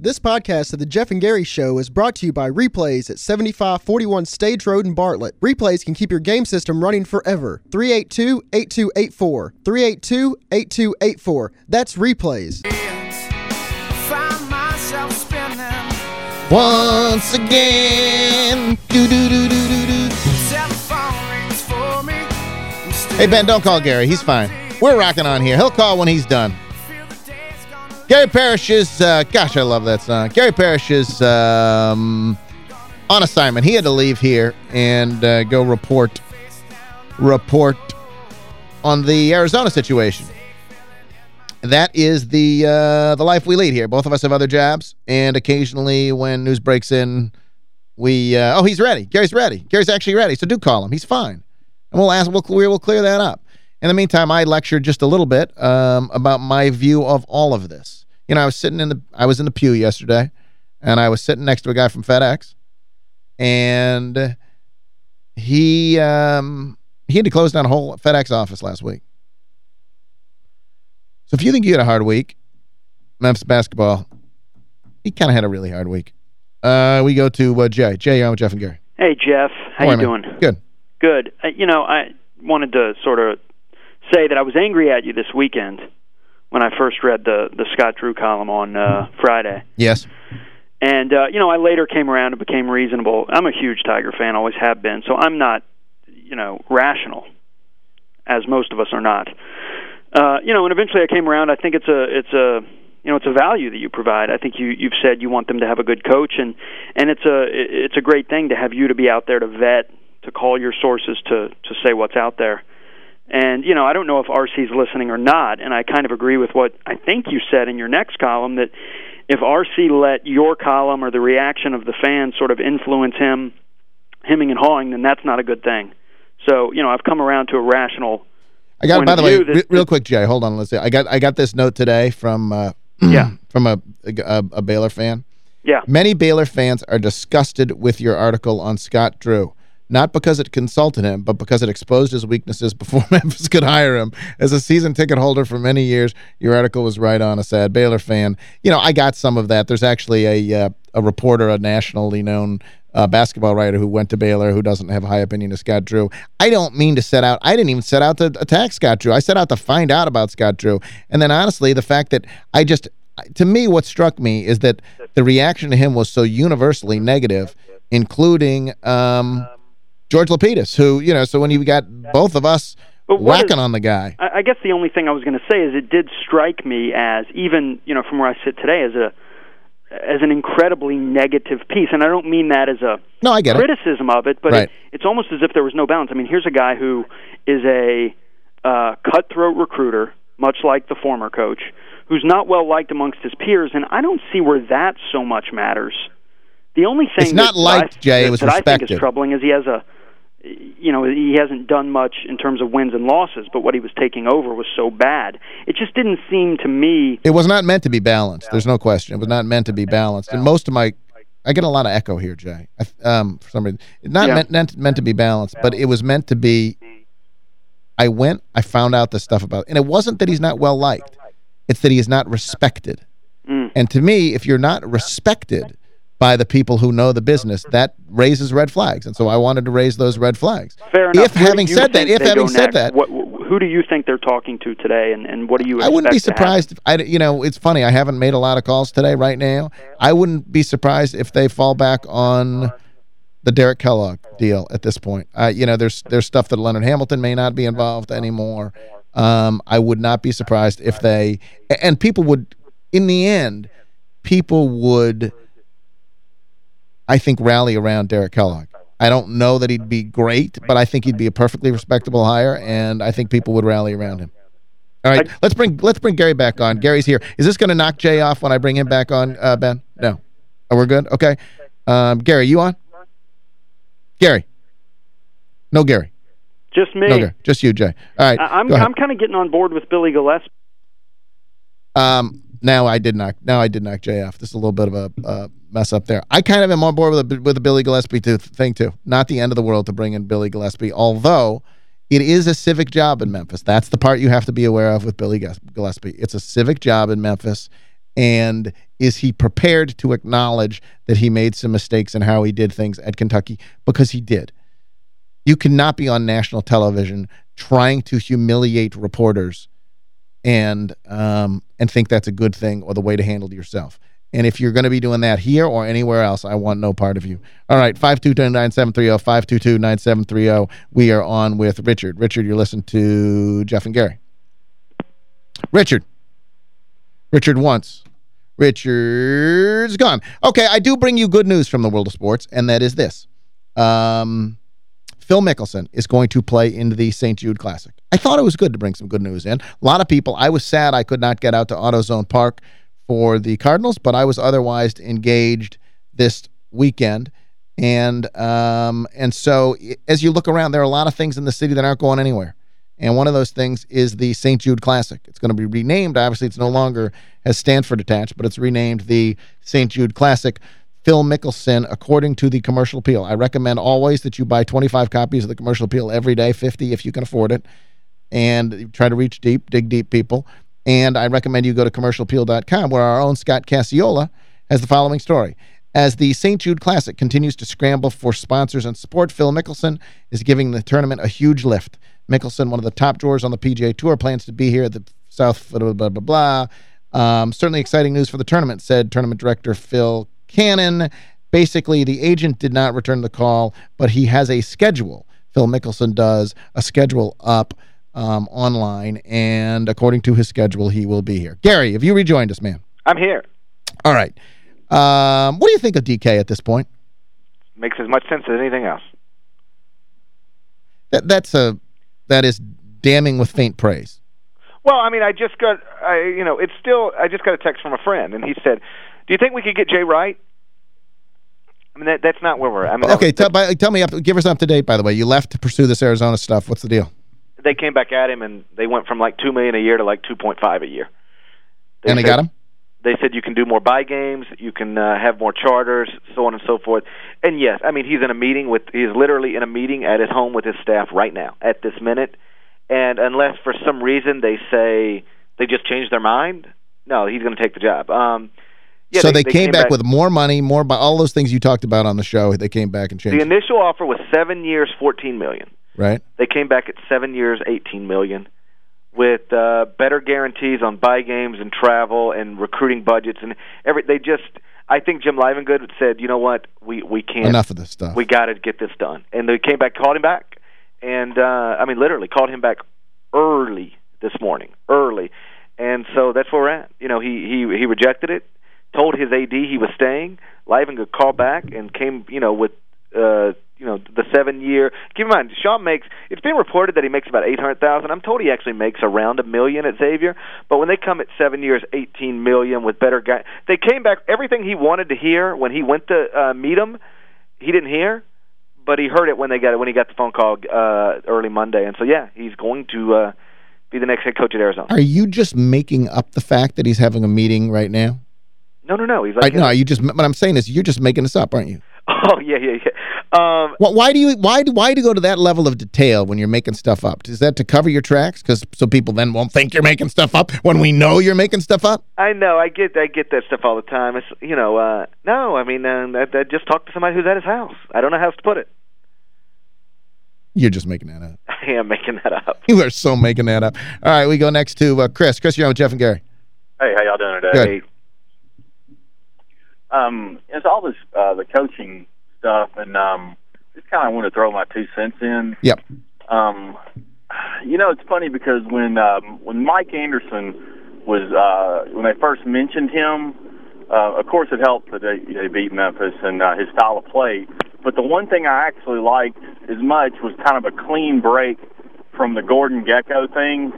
This podcast of the Geoff and Gary Show is brought to you by Replays at 7541 Stage Road in Bartlett. Replays can keep your game system running forever. 382-8284. 382-8284. That's Replays. Once again. Do, do, do, do, do, do. Hey, Ben, don't call Gary. He's fine. We're rocking on here. He'll call when he's done. Gary Parrish is, uh, gosh, I love that song. Gary Parrish is um, on assignment. He had to leave here and uh, go report report on the Arizona situation. That is the uh, the life we lead here. Both of us have other jobs, and occasionally when news breaks in, we, uh, oh, he's ready. Gary's ready. Gary's actually ready, so do call him. He's fine. And we'll ask, we'll, we'll clear that up. In the meantime, I lectured just a little bit um, about my view of all of this you know, I was sitting in the I was in the pew yesterday, and I was sitting next to a guy from FedEx, and he um, he had to close down a whole FedEx office last week. So if you think you had a hard week, Memphis basketball, he kind of had a really hard week. Uh, we go to uh, Jay. Jay, I'm with Geoff and Gary. Hey, Geoff. How Morning, you doing? Good. Good. Uh, you know, I wanted to sort of say that I was angry at you this weekend when I first read the the Scott Drew column on uh, Friday. Yes. And uh, you know, I later came around and became reasonable. I'm a huge Tiger fan, always have been. So I'm not, you know, rational, as most of us are not. Uh, you know, and eventually I came around. I think it's a it's a you know it's a value that you provide. I think you you've said you want them to have a good coach, and and it's a it's a great thing to have you to be out there to vet, to call your sources, to to say what's out there. And you know, I don't know if RC's listening or not, and I kind of agree with what I think you said in your next column that if RC let your column or the reaction of the fans sort of influence him, hemming and hawing, then that's not a good thing. So, you know, I've come around to a rational I got by the way, that, real quick, Jay, hold on, let's see. I got I got this note today from uh, yeah from a, a a Baylor fan. Yeah. Many Baylor fans are disgusted with your article on Scott Drew not because it consulted him, but because it exposed his weaknesses before Memphis could hire him. As a season ticket holder for many years, your article was right on a sad Baylor fan. You know, I got some of that. There's actually a uh, a reporter, a nationally known uh, basketball writer who went to Baylor who doesn't have a high opinion of Scott Drew. I don't mean to set out, I didn't even set out to attack Scott Drew. I set out to find out about Scott Drew. And then honestly, the fact that I just, to me, what struck me is that the reaction to him was so universally negative, including um, George Lapidus, who, you know, so when you got both of us whacking is, on the guy. I guess the only thing I was going to say is it did strike me as, even, you know, from where I sit today, as a as an incredibly negative piece. And I don't mean that as a no, I get criticism it. of it, but right. it, it's almost as if there was no balance. I mean, here's a guy who is a uh, cutthroat recruiter, much like the former coach, who's not well liked amongst his peers, and I don't see where that so much matters. The only thing it's not liked, I, Jay. That, was that. I think is troubling is he has a you know he hasn't done much in terms of wins and losses but what he was taking over was so bad. It just didn't seem to me it was not meant to be balanced there's no question. It was not meant to be balanced. And most of my I get a lot of echo here Jay um for some reason. Not yeah. meant, meant meant to be balanced but it was meant to be I went I found out the stuff about and it wasn't that he's not well liked it's that he is not respected. Mm. and to me if you're not respected by the people who know the business, that raises red flags. And so I wanted to raise those red flags. Fair enough. If having said that, if having said that, what, who do you think they're talking to today, and, and what do you I wouldn't be surprised. If I, you know, it's funny. I haven't made a lot of calls today right now. I wouldn't be surprised if they fall back on the Derek Kellogg deal at this point. Uh, you know, there's there's stuff that Leonard Hamilton may not be involved anymore. Um, I would not be surprised if they, and people would, in the end, people would – I think, rally around Derek Kellogg. I don't know that he'd be great, but I think he'd be a perfectly respectable hire, and I think people would rally around him. All right, let's bring let's bring Gary back on. Gary's here. Is this going to knock Jay off when I bring him back on, uh, Ben? No. Oh, we're good? Okay. Um, Gary, you on? Gary. No Gary. Just me. No Gary. Just you, Jay. All right. I'm I'm kind of getting on board with Billy Gillispie. Um, now I did knock now I did knock Jay off. This is a little bit of a uh, mess up there. I kind of am on board with a, with the Billy Gillispie thing too. Not the end of the world to bring in Billy Gillispie, although it is a civic job in Memphis. That's the part you have to be aware of with Billy Gillispie. It's a civic job in Memphis, And is he prepared to acknowledge that he made some mistakes in how he did things at Kentucky? Because he did. You cannot be on national television trying to humiliate reporters and um, and think that's a good thing or the way to handle yourself. And if you're going to be doing that here or anywhere else, I want no part of you. All right, 522-9730, 522-9730. We are on with Richard. Richard, you're listening to Geoff and Gary. Richard. Richard once. Richard's gone. Okay, I do bring you good news from the world of sports, and that is this. Um, Phil Mickelson is going to play in the St. Jude Classic. I thought it was good to bring some good news in. A lot of people, I was sad I could not get out to AutoZone Park for the Cardinals, but I was otherwise engaged this weekend. And um, and so as you look around, there are a lot of things in the city that aren't going anywhere. And one of those things is the St. Jude Classic. It's going to be renamed. Obviously, it's no longer has Stanford attached, but it's renamed the St. Jude Classic. Phil Mickelson, according to the Commercial Appeal. I recommend always that you buy 25 copies of the Commercial Appeal every day, 50 if you can afford it, and try to reach deep, dig deep people. And I recommend you go to commercialappeal.com where our own Scott Cacciola has the following story. As the St. Jude Classic continues to scramble for sponsors and support, Phil Mickelson is giving the tournament a huge lift. Mickelson, one of the top drawers on the PGA Tour, plans to be here at the South, blah, blah, blah, blah. Um, certainly exciting news for the tournament, said tournament director Phil Cannon. Basically, the agent did not return the call, but he has a schedule. Phil Mickelson does a schedule up um, online, and according to his schedule, he will be here. Gary, have you rejoined us, man? I'm here. All right. Um, what do you think of DK at this point? Makes as much sense as anything else. That that's a that is damning with faint praise. Well, I mean, I just got I you know, it's still I just got a text from a friend and he said, "Do you think we could get Jay Wright?" I mean, that that's not where we're at. I mean, okay, tell, by, tell me up give us up to date by the way. You left to pursue this Arizona stuff. What's the deal? They came back at him and they went from like 2 million a year to like 2.5 a year. They and they said, got him? They said you can do more buy games, you can uh, have more charters, so on and so forth. And yes, I mean he's in a meeting with he's literally in a meeting at his home with his staff right now at this minute. And unless for some reason they say they just changed their mind, no, he's going to take the job. Um yeah, so they, they, they came, came back, back, with more money, more by all those things you talked about on the show. They came back and changed. The initial offer was seven years, fourteen million. Right. They came back at seven years, eighteen million, with uh, better guarantees on buy games and travel and recruiting budgets and every. They just, I think Jim Livengood said, you know what, we we can't enough of this stuff. We got to get this done, and they came back, called him back, and uh, I mean literally called him back early this morning, early, and so that's where we're at. You know, he he he rejected it told his AD he was staying. Livengood called back and came, you know, with uh, you know the seven year. Keep in mind, Sean makes. It's been reported that he makes about eight hundred thousand. I'm told he actually makes around a million at Xavier. But when they come at seven years, eighteen million with better guy, they came back. Everything he wanted to hear when he went to uh, meet him, he didn't hear. But he heard it when they got it when he got the phone call uh, early Monday, and so yeah, he's going to uh, be the next head coach at Arizona. Are you just making up the fact that he's having a meeting right now? No, no, no. He's like, no. You just what I'm saying is you're just making this up, aren't you? Oh yeah, yeah, yeah. Um, well, why do you why do why do you go to that level of detail when you're making stuff up? Is that to cover your tracks? Because so people then won't think you're making stuff up when we know you're making stuff up. I know. I get I get that stuff all the time. It's you know, uh, no. I mean, uh, I, I just talked to somebody who's at his house. I don't know how else to put it. You're just making that up. I am making that up. You are so making that up. All right, we go next to uh, Chris. Chris, you're on with Geoff and Gary. Hey, how y'all doing today? Good. Um, it's all this uh, the coaching stuff, and um, just kind of want to throw my two cents in. Yep. Um, you know, it's funny because when um, when Mike Anderson was uh, when they first mentioned him, uh, of course it helped that they, they beat Memphis and uh, his style of play. But the one thing I actually liked as much was kind of a clean break from the Gordon Gekko thing.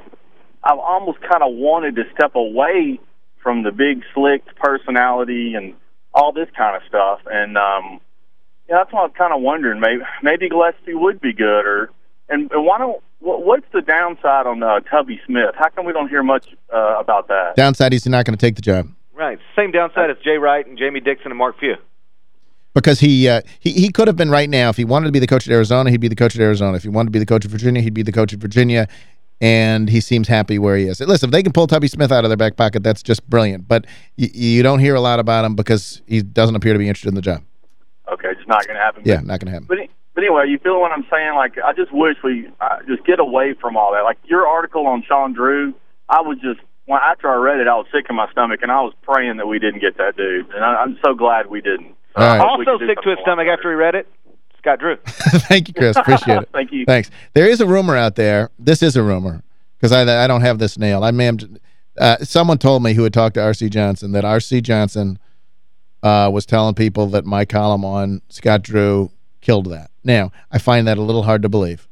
I almost kind of wanted to step away from the big slick personality and all this kind of stuff. And um, yeah, that's why I was kind of wondering maybe maybe Gillispie would be good, or and, and why don't what, what's the downside on uh, Tubby Smith? How come we don't hear much uh, about that? Downside, he's not going to take the job. Right, same downside as Jay Wright and Jamie Dixon and Mark Few. Because he uh, he he could have been right now if he wanted to be the coach at Arizona, he'd be the coach at Arizona. If he wanted to be the coach of Virginia, he'd be the coach of Virginia. And he seems happy where he is. Listen, if they can pull Tubby Smith out of their back pocket, that's just brilliant. But you don't hear a lot about him because he doesn't appear to be interested in the job. Okay, it's not going to happen. Yeah, not going to happen. But, but anyway, you feel what I'm saying? Like, I just wish we uh, just get away from all that. Like, your article on Sean Drew, I was just, well, after I read it, I was sick in my stomach, and I was praying that we didn't get that dude. And I, I'm so glad we didn't. Right. Also sick to his stomach after he read it. Scott Drew. Thank you, Chris. Appreciate it. Thank you. Thanks. There is a rumor out there. This is a rumor because I, I don't have this nailed. I may have, uh, someone told me who had talked to R.C. Johnson that R.C. Johnson uh, was telling people that my column on Scott Drew killed that. Now, I find that a little hard to believe.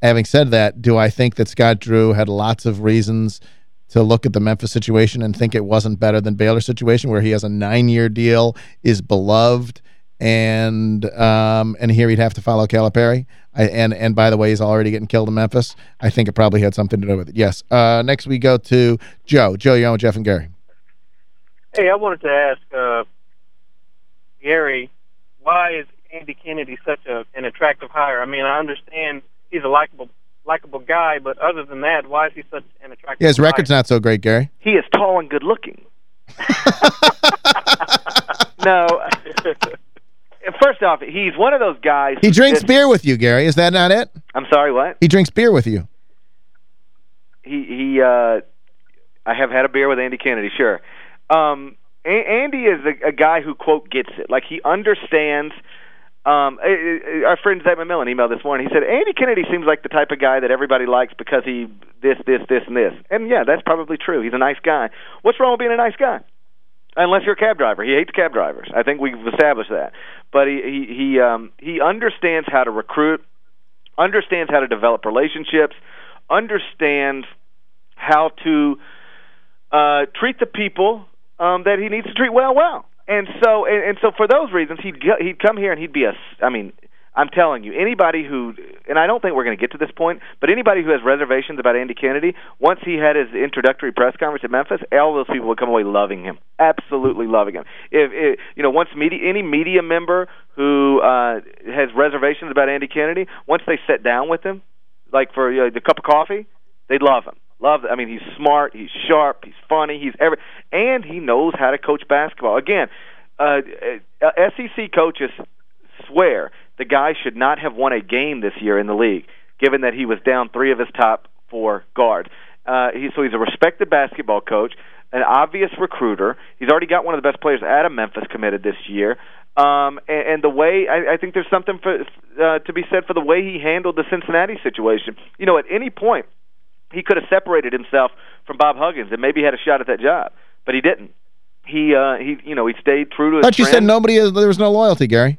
Having said that, do I think that Scott Drew had lots of reasons to look at the Memphis situation and think it wasn't better than Baylor's situation where he has a nine-year deal, is beloved, and um, and here he'd have to follow Calipari. I, and and by the way, he's already getting killed in Memphis. I think it probably had something to do with it. Yes. Uh, next we go to Joe. Joe, you're on with Geoff and Gary. Hey, I wanted to ask uh, Gary, why is Andy Kennedy such a, an attractive hire? I mean, I understand he's a likable likable guy, but other than that, why is he such an attractive Yeah, his hire? record's not so great, Gary. He is tall and good looking. no. First off, he's one of those guys. He drinks beer with you, Gary. Is that not it? I'm sorry, what? He drinks beer with you. He he. uh I have had a beer with Andy Kennedy, sure. Um, a- Andy is a, a guy who quote gets it. Like he understands. Um, our friend Zach McMillin emailed this morning. He said Andy Kennedy seems like the type of guy that everybody likes because he this, this, this, and this. And yeah, that's probably true. He's a nice guy. What's wrong with being a nice guy? Unless you're a cab driver, he hates cab drivers. I think we've established that. But he he he um, he understands how to recruit, understands how to develop relationships, understands how to uh, treat the people um, that he needs to treat well, well. And so, and, and so, for those reasons, he'd go- he'd come here and he'd be a. I mean, I'm telling you, anybody who, and I don't think we're going to get to this point, but anybody who has reservations about Andy Kennedy, once he had his introductory press conference at Memphis, all those people would come away loving him, absolutely loving him. If, if you know, once media, any media member who uh, has reservations about Andy Kennedy, once they sit down with him, like for you know, the cup of coffee, they'd love him. Love. I mean, he's smart. He's sharp. He's funny. He's every, and he knows how to coach basketball. Again, uh, uh, SEC coaches swear the guy should not have won a game this year in the league, given that he was down three of his top four guards. Uh, he, so he's a respected basketball coach, an obvious recruiter. He's already got one of the best players out of Memphis committed this year. Um, and, and the way I, I think there's something for, uh, to be said for the way he handled the Cincinnati situation. You know, at any point he could have separated himself from Bob Huggins and maybe had a shot at that job, but he didn't. He uh, he you know he stayed true to his. thought you said nobody, there was no loyalty, Gary.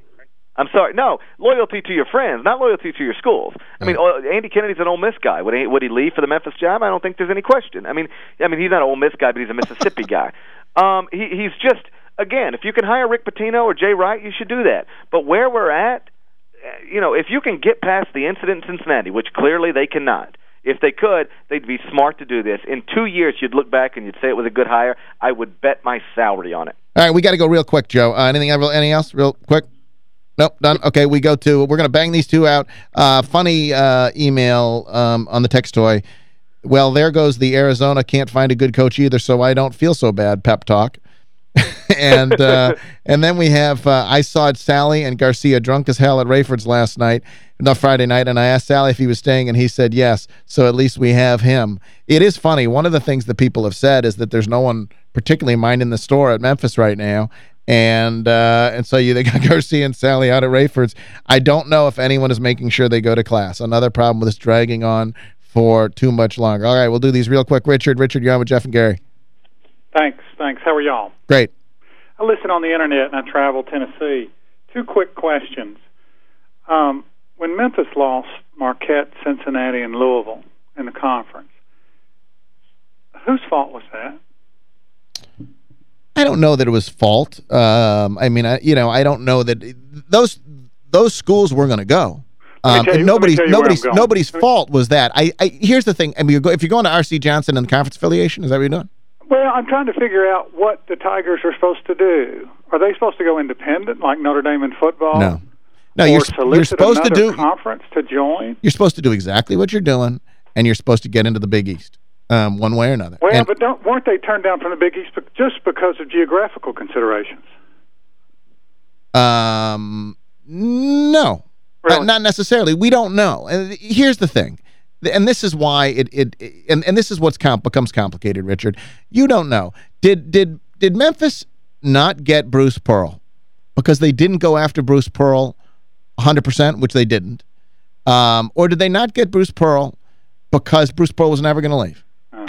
I'm sorry. No, loyalty to your friends, not loyalty to your schools. I mean, Andy Kennedy's an Ole Miss guy. Would he, would he leave for the Memphis job? I don't think there's any question. I mean, I mean, he's not an Ole Miss guy, but he's a Mississippi guy. Um, he, he's just again, if you can hire Rick Pitino or Jay Wright, you should do that. But where we're at, uh, you know, if you can get past the incident in Cincinnati, which clearly they cannot. If they could, they'd be smart to do this. In two years, you'd look back and you'd say it was a good hire. I would bet my salary on it. All right, we got to go real quick, Joe. Uh, anything anything else real quick? Nope, done. Okay, we go to, we're going to bang these two out. Uh, funny uh, email um, on the text toy. Well, there goes the Arizona can't find a good coach either, so I don't feel so bad pep talk. and uh, and then we have, uh, I saw Sally and Garcia drunk as hell at Raiford's last night, no, Friday night, and I asked Sally if he was staying, and he said yes, so at least we have him. It is funny. One of the things that people have said is that there's no one particularly minding the store at Memphis right now, and uh, and so you they got Garcia and Sally out at Raiford's. I don't know if anyone is making sure they go to class. Another problem with this dragging on for too much longer. All right, we'll do these real quick. Richard, Richard, you're on with Geoff and Gary. Thanks, thanks. How are y'all? Great. I listen on the internet and I travel Tennessee. Two quick questions. Um, when Memphis lost Marquette, Cincinnati, and Louisville in the conference, whose fault was that? I don't know that it was fault. Um, I mean, I, you know, I don't know that those those schools were going to go. Um, you- nobody's tell you where I'm nobody's nobody's fault was that. I, I here's the thing. I mean, if you're going to R.C. Johnson and the conference affiliation, is that what you're doing? Well, I'm trying to figure out what the Tigers are supposed to do. Are they supposed to go independent like Notre Dame in football? No. No, or you're, you're supposed to do conference to join? you're supposed to do exactly what you're doing and you're supposed to get into the Big East um, one way or another. Well, and, but don't, weren't they turned down from the Big East just because of geographical considerations? Um, no. Really? Uh, not necessarily. We don't know. And here's the thing. And this is why it, it, it and, and this is what's comp becomes complicated, Richard. You don't know. Did did did Memphis not get Bruce Pearl? Because they didn't go after Bruce Pearl 100%, which they didn't. Um, or did they not get Bruce Pearl because Bruce Pearl was never going to leave?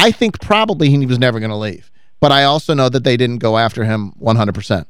I think probably he was never going to leave. But I also know that they didn't go after him 100%.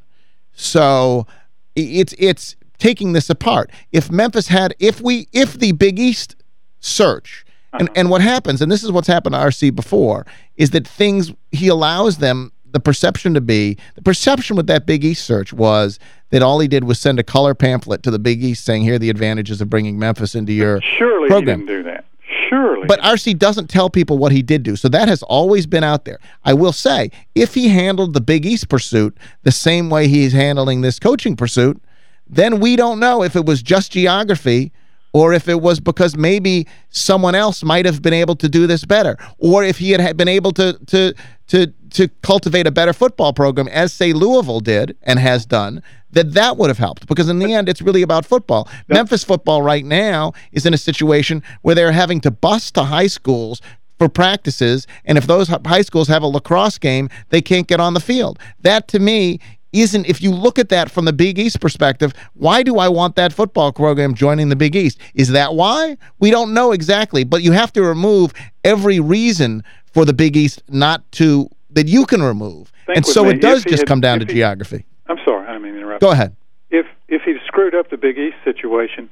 So it's it's taking this apart. If Memphis had if we if the Big East search and uh-huh. and what happens and this is what's happened to RC before is that things he allows them the perception to be the perception with that Big East search was that all he did was send a color pamphlet to the Big East saying here are the advantages of bringing Memphis into your Surely program. he didn't do that. Surely. But RC doesn't tell people what he did do. So that has always been out there. I will say, if he handled the Big East pursuit the same way he's handling this coaching pursuit, then we don't know if it was just geography or if it was because maybe someone else might have been able to do this better or if he had been able to to to to cultivate a better football program as say Louisville did and has done that that would have helped because in the end it's really about football. Memphis football right now is in a situation where they're having to bus to high schools for practices and if those high schools have a lacrosse game they can't get on the field. That to me isn't, if you look at that from the Big East perspective, why do I want that football program joining the Big East? Is that why? We don't know exactly, but you have to remove every reason for the Big East not to, that you can remove. Think and so me, it does just had- come down to he- geography. I'm sorry, I mean to interrupt. Go ahead. If if he'd screwed up the Big East situation,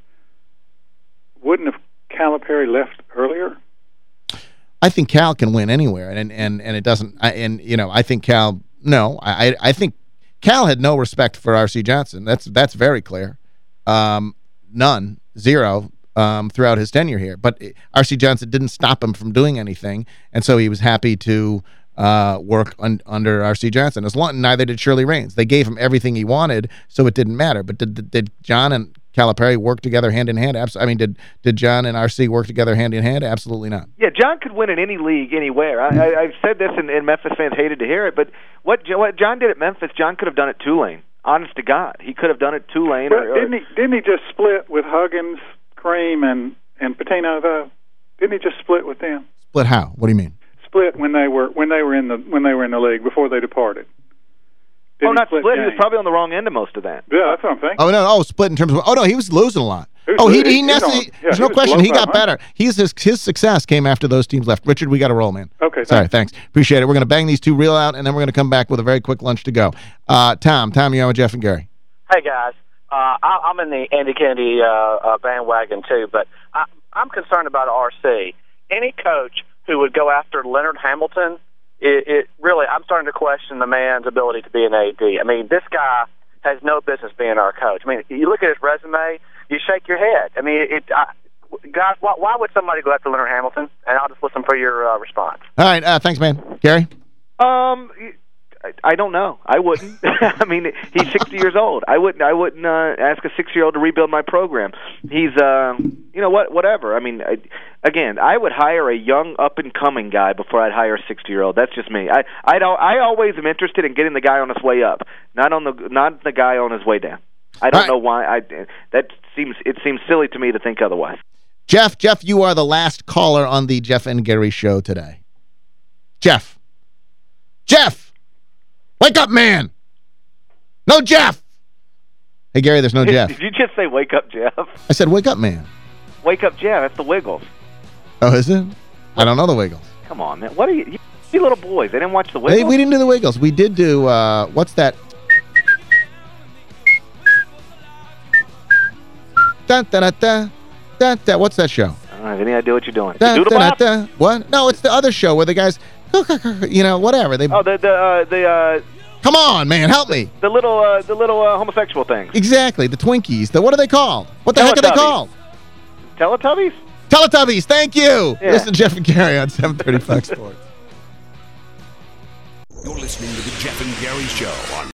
wouldn't have Calipari left earlier? I think Cal can win anywhere, and and and it doesn't. I, and you know, I think Cal. No, I I- I think Cal had no respect for R.C. Johnson. That's that's very clear. Um, none, zero. Um, throughout his tenure here, but R.C. Johnson didn't stop him from doing anything, and so he was happy to uh, work un under R.C. Johnson. As long neither did Shirley Raines. They gave him everything he wanted, so it didn't matter. But did did, did John and Calipari work together hand in hand? Abs I mean, did did John and R.C. work together hand in hand? Absolutely not. Yeah, John could win in any league, anywhere. I, I, I've said this, and, and Memphis fans hated to hear it, but what what John did at Memphis, John could have done at Tulane. Honest to God, he could have done it at Tulane. But or, or, didn't he didn't he just split with Huggins, Crum, and and Pitino though? Didn't he just split with them? Split how? What do you mean? Split when they were when they were in the when they were in the league before they departed. oh, Didn't not he split. He was probably on the wrong end of most of that. Yeah, that's what I'm thinking. Oh, no, oh, split in terms of, oh, no, he was losing a lot. He Oh, he, he, he- necessarily, yeah, there's he no question, he got better. He's his, his success came after those teams left. Richard, we got to roll, man. Okay, Sorry, thanks. Appreciate it. We're going to bang these two real out, and then we're going to come back with a very quick lunch to go. Uh, Tom, Tom, you're on with Geoff and Gary. Hey guys, uh, I, I'm in the Andy Kennedy uh, uh, bandwagon too, but I, I'm concerned about RC. Any coach who would go after Leonard Hamilton, it, it really, I'm starting to question the man's ability to be an AD. I mean, this guy has no business being our coach. I mean, you look at his resume, you shake your head. I mean, it. I, Guys, why, why would somebody go after Leonard Hamilton? And I'll just listen for your uh, response. All right, uh, thanks, man. Gary? Um, I, I don't know. I wouldn't. I mean, he's 60 years old. I wouldn't. I wouldn't uh, ask a six-year-old to rebuild my program. He's, um, you know what? Whatever. I mean, I, again, I would hire a young, up-and-coming guy before I'd hire a 60-year-old. That's just me. I, I don't. I always am interested in getting the guy on his way up, not on the, not the guy on his way down. I don't right. know why. I that seems it seems silly to me to think otherwise. Jeff, Jeff, you are the last caller on the Geoff and Gary show today. Jeff. Jeff! Wake up, man! No Jeff! Hey, Gary, there's no Jeff. Did you just say "Wake up, Jeff"? I said, wake up, man. Wake up, Jeff. That's the Wiggles. Oh, is it? I don't know the Wiggles. Come on, man. What are you? You little boys. They didn't watch the Wiggles. Hey, we didn't do the Wiggles. We did do, uh, what's that? Dun, dun, dun, dun, dun, dun. What's that show? I don't have any idea what you're doing. Dun, Doodle dun, Bop? dun, dun. What? No, it's the other show where the guys, you know, whatever. They Oh, the the uh, the uh, Come on, man, help me. the little uh, the little uh, homosexual things. Exactly, the Twinkies. The, what are they called? What the heck are they Teletubbies. called? Teletubbies. Teletubbies, thank you. Yeah. Listen to Geoff and Gary on 730 Fox Sports. You're listening to the Geoff and Gary Show on